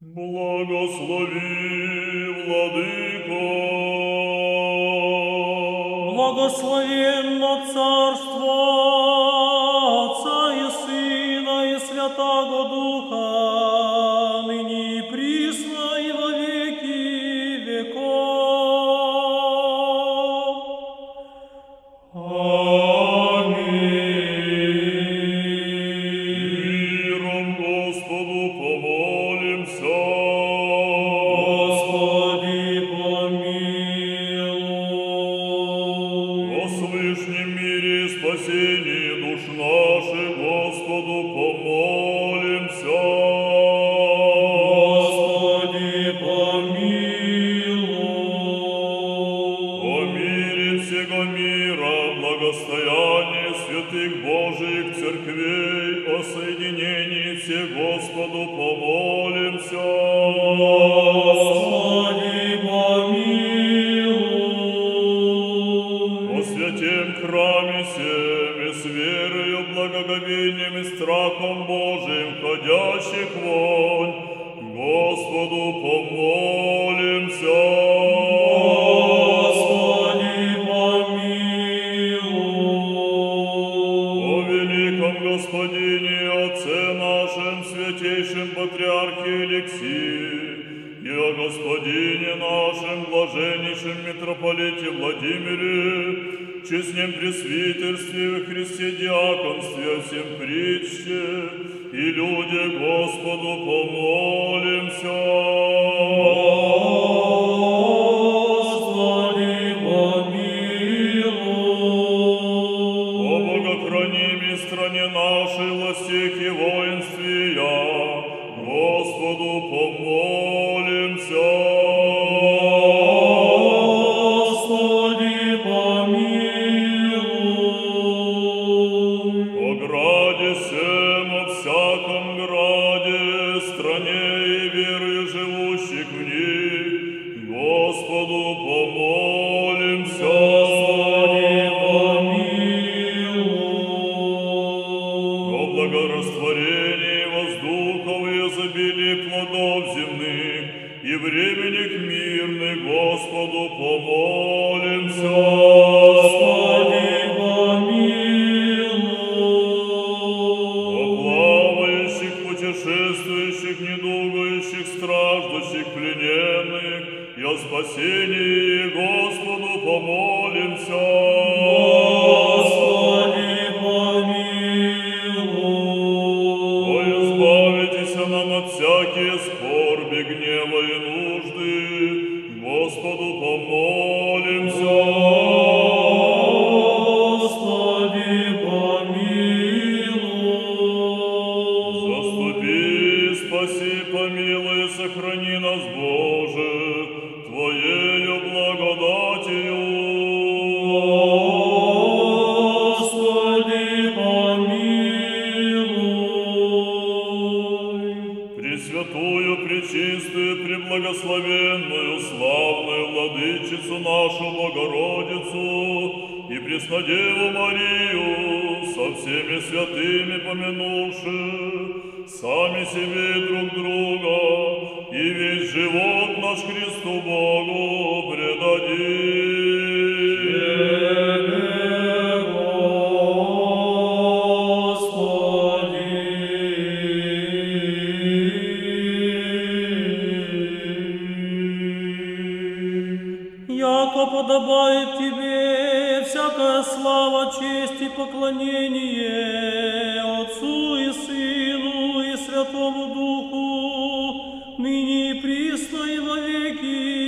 Благослови, Владыко. Благословенно царство всего мира, благостоянии святых Божиих церквей, о соединении все Господу помолимся. Господи, помилуй. О святем храме всем и с верою, благоговением и страхом Божиим, ходящих вонь, Господу помолимся. Великом Господине Отце нашем, святейшем Патриархе Алексии, и о Господине нашем, блаженнейшем митрополите Владимире, честнем пресвитерстве во Христе диаконстве, всем притче, и люди Господу помолимся. Господу помолимся. Господи, помилуй. О граде всем, о всяком граде, стране и верою живущих в них, Господу помолимся. Господу помолимся. Господи, помилуй. О плавающих, путешествующих, недугающих, страждущих, плененных и о спасении Господу помолимся. И Преснодеву Марию со всеми святыми помянувши, сами себе друг друга, и весь живот наш Христу Богу и поклонение Отцу и Сыну и Святому Духу, ныне и присно и во веки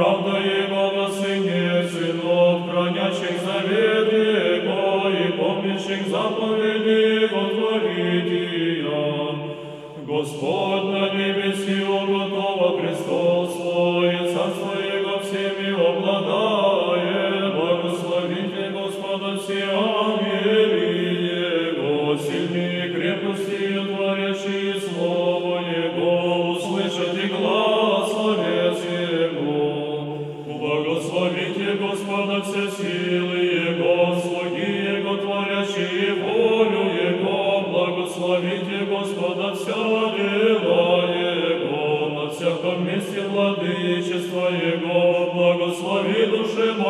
Правда его на сыне сынов, хранящих заветы Его и помнящих заповеди Его творения. Господь на небе Благословите Господа все силы Его, слуги Его, творящие волю Его, благословите Господа все дела Его, на всяком месте владычество Его, благослови души мои.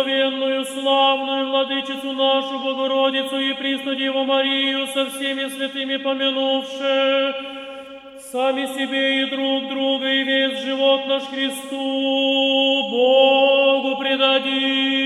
благословенную, славную Владычицу нашу, Богородицу и Преснодеву Марию со всеми святыми помянувши, сами себе и друг друга, и весь живот наш Христу, Богу предадим.